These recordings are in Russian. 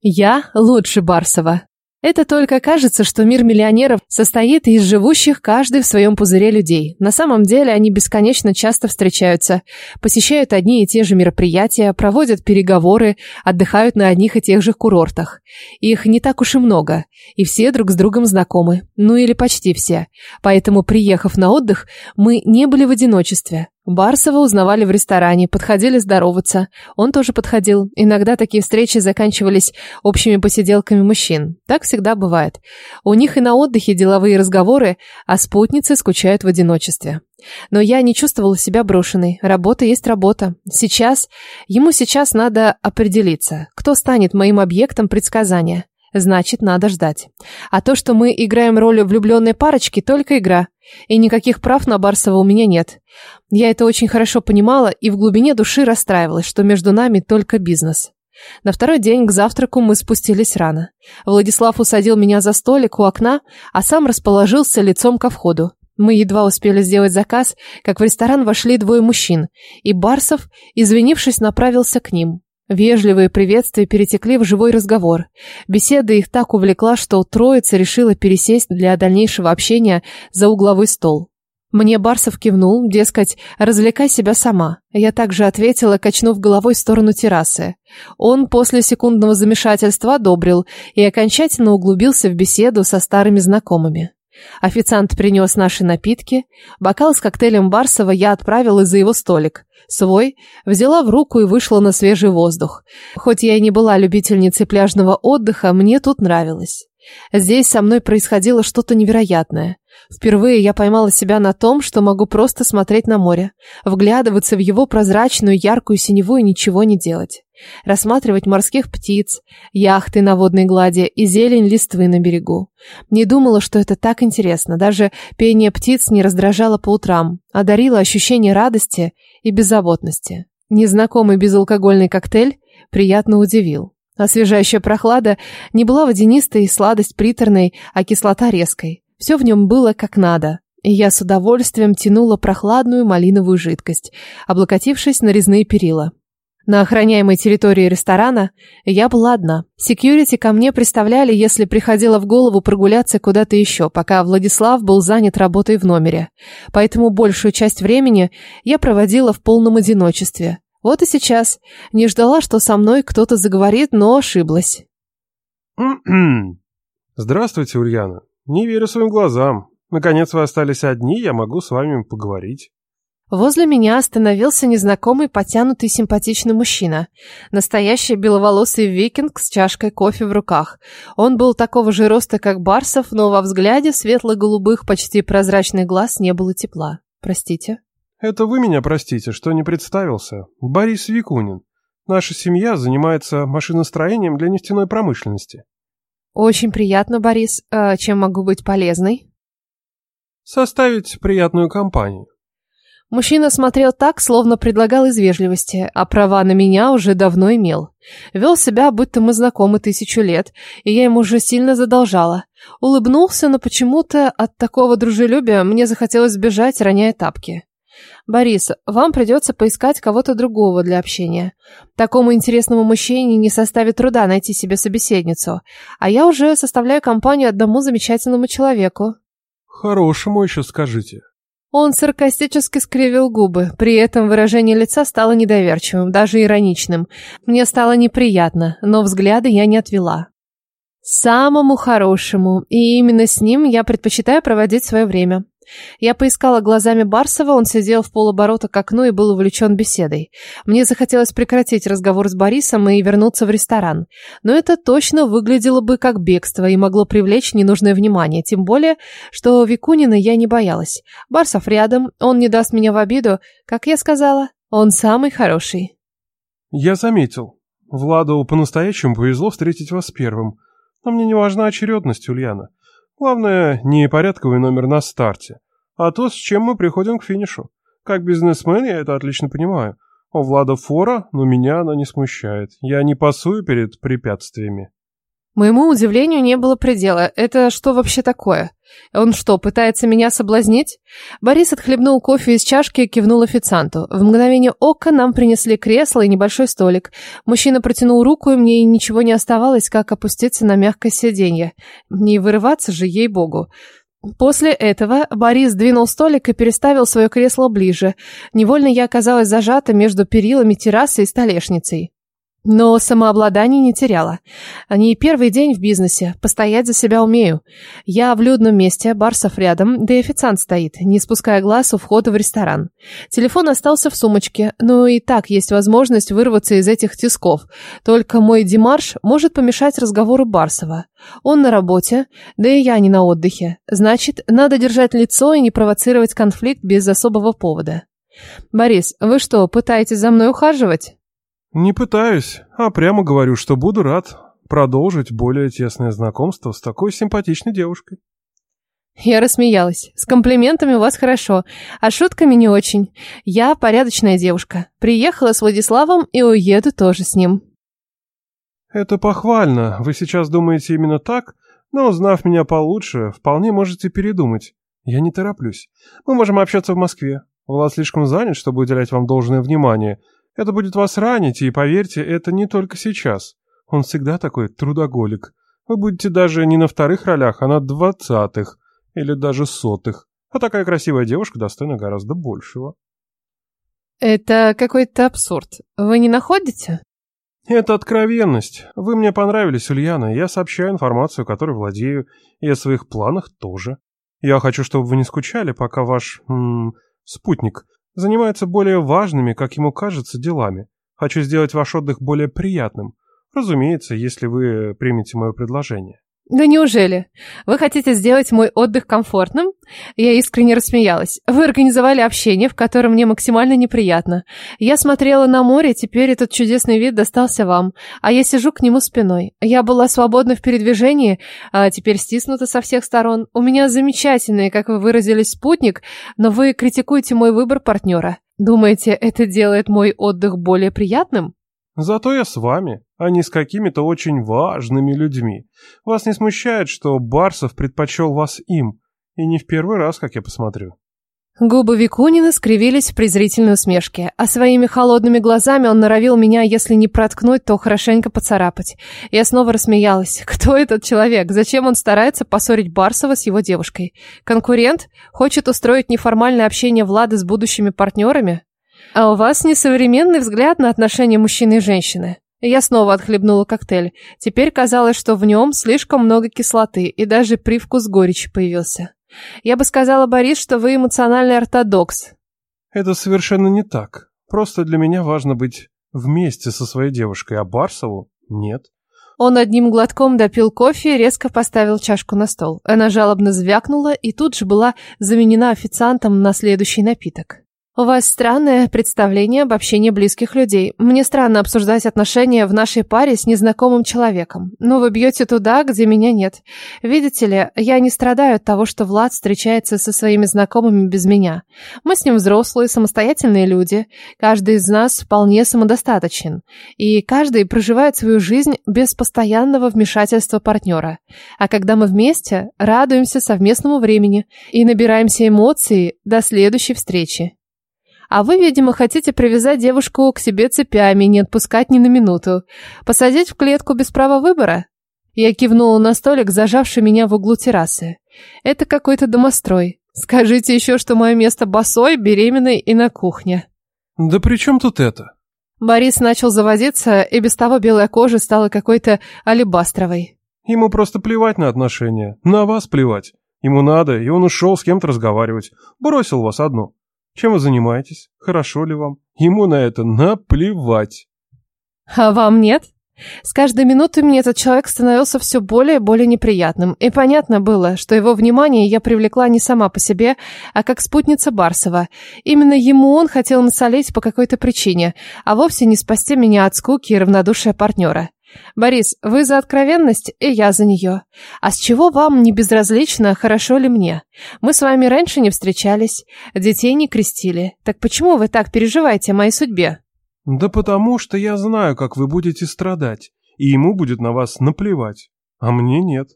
Я лучше Барсова. Это только кажется, что мир миллионеров состоит из живущих каждый в своем пузыре людей. На самом деле они бесконечно часто встречаются, посещают одни и те же мероприятия, проводят переговоры, отдыхают на одних и тех же курортах. Их не так уж и много, и все друг с другом знакомы, ну или почти все. Поэтому, приехав на отдых, мы не были в одиночестве. Барсова узнавали в ресторане, подходили здороваться. Он тоже подходил. Иногда такие встречи заканчивались общими посиделками мужчин. Так всегда бывает. У них и на отдыхе деловые разговоры, а спутницы скучают в одиночестве. Но я не чувствовала себя брошенной. Работа есть работа. Сейчас, ему сейчас надо определиться, кто станет моим объектом предсказания. Значит, надо ждать. А то, что мы играем роль влюбленной парочки, только игра. И никаких прав на Барсова у меня нет. Я это очень хорошо понимала и в глубине души расстраивалась, что между нами только бизнес. На второй день к завтраку мы спустились рано. Владислав усадил меня за столик у окна, а сам расположился лицом ко входу. Мы едва успели сделать заказ, как в ресторан вошли двое мужчин, и Барсов, извинившись, направился к ним. Вежливые приветствия перетекли в живой разговор. Беседа их так увлекла, что троица решила пересесть для дальнейшего общения за угловой стол. Мне Барсов кивнул, дескать, развлекай себя сама. Я также ответила, качнув головой в сторону террасы. Он после секундного замешательства одобрил и окончательно углубился в беседу со старыми знакомыми. Официант принес наши напитки. Бокал с коктейлем Барсова я отправила за его столик. Свой взяла в руку и вышла на свежий воздух. Хоть я и не была любительницей пляжного отдыха, мне тут нравилось. Здесь со мной происходило что-то невероятное. Впервые я поймала себя на том, что могу просто смотреть на море, вглядываться в его прозрачную яркую синеву и ничего не делать. Рассматривать морских птиц, яхты на водной глади и зелень листвы на берегу. Не думала, что это так интересно. Даже пение птиц не раздражало по утрам, а дарило ощущение радости и беззаботности. Незнакомый безалкогольный коктейль приятно удивил. Освежающая прохлада не была водянистой сладость приторной, а кислота резкой. Все в нем было как надо. И я с удовольствием тянула прохладную малиновую жидкость, облокотившись на резные перила. На охраняемой территории ресторана я была одна. Секьюрити ко мне представляли, если приходило в голову прогуляться куда-то еще, пока Владислав был занят работой в номере. Поэтому большую часть времени я проводила в полном одиночестве. Вот и сейчас. Не ждала, что со мной кто-то заговорит, но ошиблась. Здравствуйте, Ульяна. Не верю своим глазам. Наконец вы остались одни, я могу с вами поговорить. Возле меня остановился незнакомый потянутый симпатичный мужчина. Настоящий беловолосый викинг с чашкой кофе в руках. Он был такого же роста, как Барсов, но во взгляде светло-голубых, почти прозрачных глаз не было тепла. Простите? Это вы меня простите, что не представился. Борис Викунин. Наша семья занимается машиностроением для нефтяной промышленности. Очень приятно, Борис. А чем могу быть полезной? Составить приятную компанию. Мужчина смотрел так, словно предлагал из вежливости, а права на меня уже давно имел. Вел себя, будто мы знакомы тысячу лет, и я ему уже сильно задолжала. Улыбнулся, но почему-то от такого дружелюбия мне захотелось сбежать, роняя тапки. «Борис, вам придется поискать кого-то другого для общения. Такому интересному мужчине не составит труда найти себе собеседницу, а я уже составляю компанию одному замечательному человеку». «Хорошему еще скажите», он саркастически скривил губы, при этом выражение лица стало недоверчивым, даже ироничным. Мне стало неприятно, но взгляды я не отвела. Самому хорошему, и именно с ним я предпочитаю проводить свое время. Я поискала глазами Барсова, он сидел в полоборота к окну и был увлечен беседой. Мне захотелось прекратить разговор с Борисом и вернуться в ресторан. Но это точно выглядело бы как бегство и могло привлечь ненужное внимание, тем более, что Викунина я не боялась. Барсов рядом, он не даст меня в обиду, как я сказала, он самый хороший. Я заметил. Владу по-настоящему повезло встретить вас первым. Но мне не важна очередность, Ульяна. Главное, не порядковый номер на старте, а то, с чем мы приходим к финишу. Как бизнесмен я это отлично понимаю. У Влада фора, но меня она не смущает. Я не пасую перед препятствиями. Моему удивлению не было предела. Это что вообще такое? Он что, пытается меня соблазнить? Борис отхлебнул кофе из чашки и кивнул официанту. В мгновение ока нам принесли кресло и небольшой столик. Мужчина протянул руку, и мне ничего не оставалось, как опуститься на мягкое сиденье. Не вырываться же, ей-богу. После этого Борис двинул столик и переставил свое кресло ближе. Невольно я оказалась зажата между перилами террасы и столешницей. Но самообладание не теряла. Не первый день в бизнесе, постоять за себя умею. Я в людном месте, Барсов рядом, да и официант стоит, не спуская глаз у входа в ресторан. Телефон остался в сумочке, но и так есть возможность вырваться из этих тисков. Только мой демарш может помешать разговору Барсова. Он на работе, да и я не на отдыхе. Значит, надо держать лицо и не провоцировать конфликт без особого повода. «Борис, вы что, пытаетесь за мной ухаживать?» Не пытаюсь, а прямо говорю, что буду рад продолжить более тесное знакомство с такой симпатичной девушкой. Я рассмеялась. С комплиментами у вас хорошо, а шутками не очень. Я порядочная девушка. Приехала с Владиславом и уеду тоже с ним. Это похвально. Вы сейчас думаете именно так, но, узнав меня получше, вполне можете передумать. Я не тороплюсь. Мы можем общаться в Москве. Влад слишком занят, чтобы уделять вам должное внимание, это будет вас ранить, и поверьте, это не только сейчас. Он всегда такой трудоголик. Вы будете даже не на вторых ролях, а на двадцатых. Или даже сотых. А такая красивая девушка достойна гораздо большего. Это какой-то абсурд. Вы не находите? Это откровенность. Вы мне понравились, Ульяна. Я сообщаю информацию, которой владею, и о своих планах тоже. Я хочу, чтобы вы не скучали, пока ваш... М -м, спутник занимается более важными, как ему кажется, делами. Хочу сделать ваш отдых более приятным. Разумеется, если вы примете мое предложение. Да неужели? Вы хотите сделать мой отдых комфортным? Я искренне рассмеялась. Вы организовали общение, в котором мне максимально неприятно. Я смотрела на море, теперь этот чудесный вид достался вам, а я сижу к нему спиной. Я была свободна в передвижении, а теперь стиснута со всех сторон. У меня замечательный, как вы выразились, спутник, но вы критикуете мой выбор партнера. Думаете, это делает мой отдых более приятным? Зато я с вами, а не с какими-то очень важными людьми. Вас не смущает, что Барсов предпочел вас им, и не в первый раз, как я посмотрю. Губы Викунина скривились в презрительной усмешке, а своими холодными глазами он норовил меня, если не проткнуть, то хорошенько поцарапать. Я снова рассмеялась. Кто этот человек? Зачем он старается поссорить Барсова с его девушкой? Конкурент? Хочет устроить неформальное общение Влада с будущими партнерами? А у вас несовременный взгляд на отношения мужчины и женщины. Я снова отхлебнула коктейль. Теперь казалось, что в нем слишком много кислоты, и даже привкус горечи появился. Я бы сказала, Борис, что вы эмоциональный ортодокс. Это совершенно не так. Просто для меня важно быть вместе со своей девушкой, а Барсову нет. Он одним глотком допил кофе и резко поставил чашку на стол. Она жалобно звякнула и тут же была заменена официантом на следующий напиток. «У вас странное представление об общении близких людей. Мне странно обсуждать отношения в нашей паре с незнакомым человеком. Но вы бьете туда, где меня нет. Видите ли, я не страдаю от того, что Влад встречается со своими знакомыми без меня. Мы с ним взрослые, самостоятельные люди. Каждый из нас вполне самодостаточен. И каждый проживает свою жизнь без постоянного вмешательства партнера. А когда мы вместе, радуемся совместному времени и набираемся эмоций до следующей встречи. А вы, видимо, хотите привязать девушку к себе цепями не отпускать ни на минуту. Посадить в клетку без права выбора? Я кивнула на столик, зажавший меня в углу террасы. Это какой-то домострой. Скажите еще, что мое место босой, беременной и на кухне. Да при чем тут это? Борис начал заводиться, и без того белая кожа стала какой-то алебастровой. Ему просто плевать на отношения. На вас плевать. Ему надо, и он ушел с кем-то разговаривать. Бросил вас одну. Чем вы занимаетесь? Хорошо ли вам? Ему на это наплевать. А вам нет? С каждой минутой мне этот человек становился все более и более неприятным, и понятно было, что его внимание я привлекла не сама по себе, а как спутница Барсова. Именно ему он хотел насолить по какой-то причине, а вовсе не спасти меня от скуки и равнодушия партнера. «Борис, вы за откровенность, и я за нее. А с чего вам не безразлично, хорошо ли мне? Мы с вами раньше не встречались, детей не крестили. Так почему вы так переживаете о моей судьбе?» «Да потому что я знаю, как вы будете страдать, и ему будет на вас наплевать. а мне нет.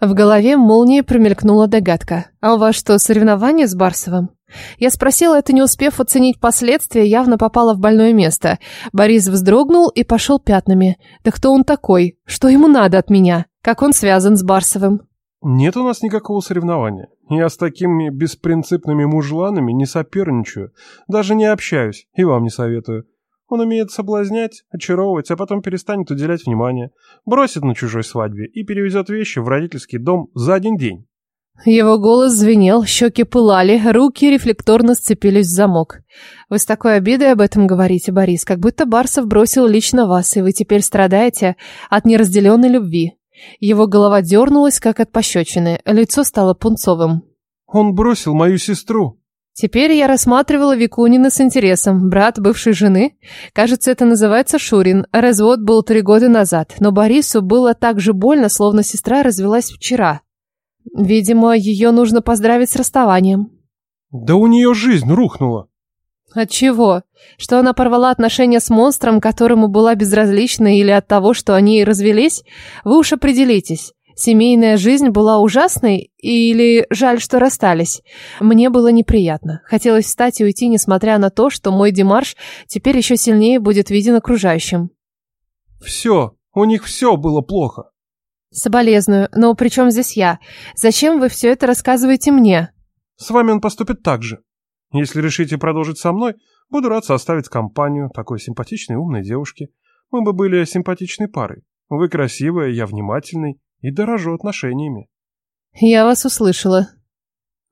В голове молнией промелькнула догадка. «А у вас что, соревнование с Барсовым?» Я спросила это, не успев оценить последствия, явно попала в больное место. Борис вздрогнул и пошел пятнами. «Да кто он такой? Что ему надо от меня? Как он связан с Барсовым?» «Нет у нас никакого соревнования. Я с такими беспринципными мужланами не соперничаю, даже не общаюсь, и вам не советую. Он умеет соблазнять, очаровывать, а потом перестанет уделять внимание, бросит на чужой свадьбе и перевезет вещи в родительский дом за один день. Его голос звенел, щеки пылали, руки рефлекторно сцепились в замок. «Вы с такой обидой об этом говорите, Борис, как будто Барсов бросил лично вас, и вы теперь страдаете от неразделенной любви». Его голова дернулась, как от пощечины, лицо стало пунцовым. «Он бросил мою сестру», Теперь я рассматривала Викунина с интересом. Брат бывшей жены? Кажется, это называется Шурин. Развод был три года назад, но Борису было так же больно, словно сестра развелась вчера. Видимо, ее нужно поздравить с расставанием. Да у нее жизнь рухнула. От чего? Что она порвала отношения с монстром, которому была безразлична, или от того, что они развелись? Вы уж определитесь. Семейная жизнь была ужасной или жаль, что расстались? Мне было неприятно. Хотелось встать и уйти, несмотря на то, что мой Димарш теперь еще сильнее будет виден окружающим. Все, у них все было плохо. Соболезную, но при чем здесь я? Зачем вы все это рассказываете мне? С вами он поступит так же. Если решите продолжить со мной, буду рад составить компанию такой симпатичной умной девушки. Мы бы были симпатичной парой. Вы красивая, я внимательный и дорожу отношениями. Я вас услышала.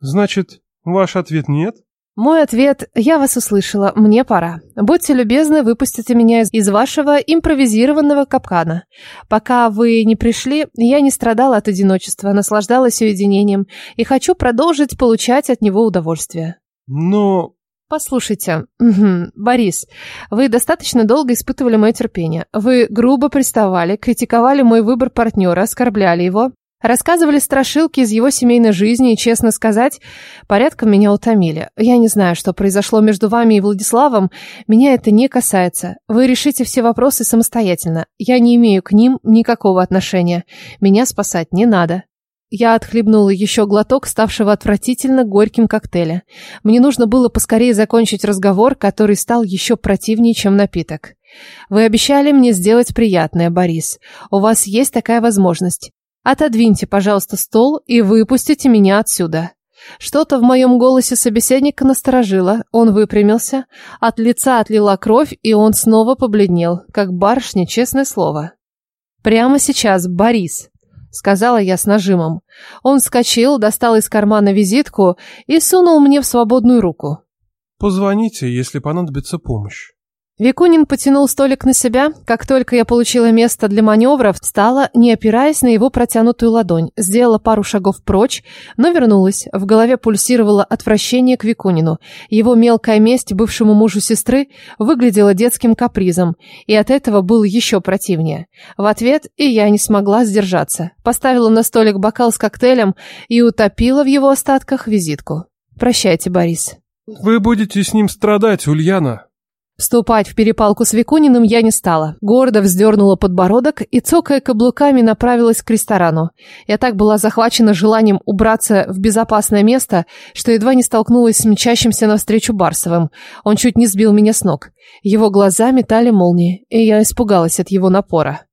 Значит, ваш ответ нет? Мой ответ «Я вас услышала, мне пора. Будьте любезны, выпустите меня из вашего импровизированного капкана. Пока вы не пришли, я не страдала от одиночества, наслаждалась уединением и хочу продолжить получать от него удовольствие». Но... Послушайте, Борис, вы достаточно долго испытывали мое терпение. Вы грубо приставали, критиковали мой выбор партнера, оскорбляли его, рассказывали страшилки из его семейной жизни и, честно сказать, порядком меня утомили. Я не знаю, что произошло между вами и Владиславом, меня это не касается. Вы решите все вопросы самостоятельно. Я не имею к ним никакого отношения. Меня спасать не надо. Я отхлебнула еще глоток ставшего отвратительно горьким коктейля. Мне нужно было поскорее закончить разговор, который стал еще противнее, чем напиток. Вы обещали мне сделать приятное, Борис. У вас есть такая возможность. Отодвиньте, пожалуйста, стол и выпустите меня отсюда. Что-то в моем голосе собеседника насторожило. Он выпрямился, от лица отлила кровь, и он снова побледнел, как барышня, честное слово. Прямо сейчас, Борис, сказала я с нажимом. Он вскочил, достал из кармана визитку и сунул мне в свободную руку. Позвоните, если понадобится помощь. Викунин потянул столик на себя. Как только я получила место для маневров, встала, не опираясь на его протянутую ладонь. Сделала пару шагов прочь, но вернулась. В голове пульсировало отвращение к Викунину. Его мелкая месть бывшему мужу сестры выглядела детским капризом, и от этого было еще противнее. В ответ и я не смогла сдержаться. Поставила на столик бокал с коктейлем и утопила в его остатках визитку. «Прощайте, Борис». «Вы будете с ним страдать, Ульяна», Вступать в перепалку с Викуниным я не стала. Гордо вздернула подбородок и, цокая каблуками, направилась к ресторану. Я так была захвачена желанием убраться в безопасное место, что едва не столкнулась с мчащимся навстречу Барсовым. Он чуть не сбил меня с ног. Его глаза метали молнии, и я испугалась от его напора.